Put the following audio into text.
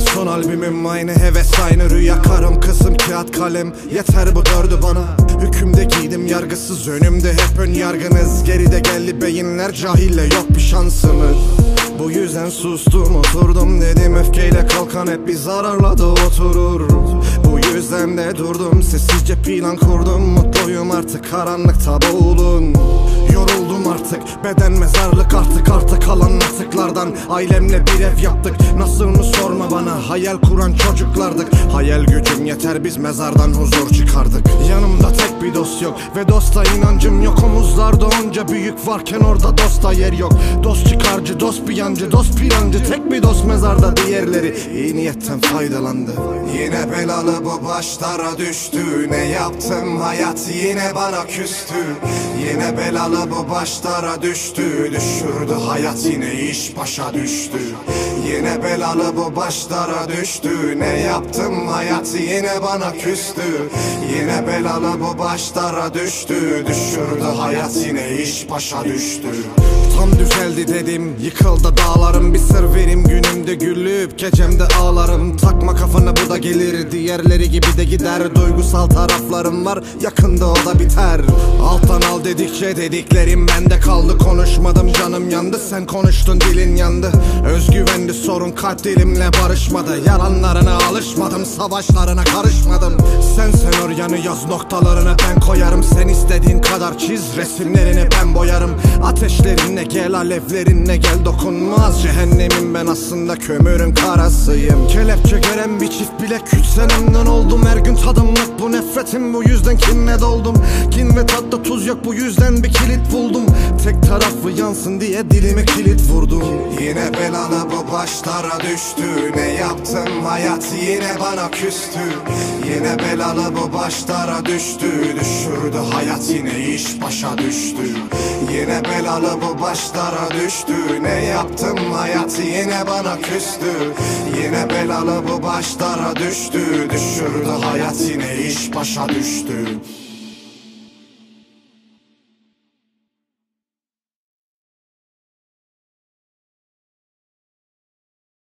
Resmimim aynı heves aynı. Rüya karım kızım kağıt kalem. Yeter bu dördü bana. Hükümde giydim yargısız önümde. Hep ön yargınız. Geride geldi beyinler cahille yok bir şansımız. Bu yüzden sustum oturdum dedim. Öfkeyle kalkan hep bir zararla da oturur. Bu yüzden de durdum. Sessizce plan kurdum. Mutluyum artık karanlıkta boğulun Yoruldum artık. Beden mezarlık artık arta kalan atıklardan Ailemle bir ev yaptık. Nasıl mı sorma bana. Hayal kuran çocuklardık. Hayal gücüm yeter biz mezardan huzur çıkardık. Yanımda yok. Ve dosta inancım yok. Omuzlarda onca büyük varken orada dosta yer yok. Dost çıkarcı dost bir yancı dost plancı Tek bir dost mezarda diğerleri iyi niyetten faydalandı. Yine belalı bu başlara düştü. Ne yaptım? Hayat yine bana küstü. Yine belalı bu başlara düştü. Düşürdü hayat yine iş başa düştü. Yine belalı bu başlara düştü. Ne yaptım? Hayat yine bana küstü. Yine belalı bu başlara düştü Düşürdü hayat yine iş başa düştü. Tam düzeldi dedim Yıkıldı dağlarım bir sır verim Güllüp gecemde ağlarım. Takma kafana bu da gelir. Diğerleri gibi de gider. Duygusal taraflarım var. Yakında o da biter. Alttan al dedikçe dediklerim bende kaldı. Konuşmadım canım yandı. Sen konuştun dilin yandı. Özgüvendi sorun kalp dilimle barışmadı. Yalanlarına alışmadım Savaşlarına karışmadım. Sen sen yanı yaz noktalarını ben koyarım. Sen istediğin kadar çiz resimlerini ben boyarım. Ateşlerinle gel alevlerinle gel. Dokunmaz Cehennemim ben aslında. Kömürün karasıyım Kelepçe gören bir çift bile küç senemden oldum. Her gün tadımlık. Bu nefretim. Bu yüzden kinle doldum. Kin ve tatta tuz yok. Bu yüzden bir kilit buldum. Tek tarafı yansın diye dilime kilit vurdum başlara düştü Ne yaptım? Hayat yine bana küstü. Yine belalı bu başlara düştü. Düşürdü hayat yine iş başa düştü. Yine belalı bu başlara düştü. Ne yaptım? Hayat yine bana küstü. Yine belalı bu başlara düştü. Düşürdü hayat yine iş başa düştü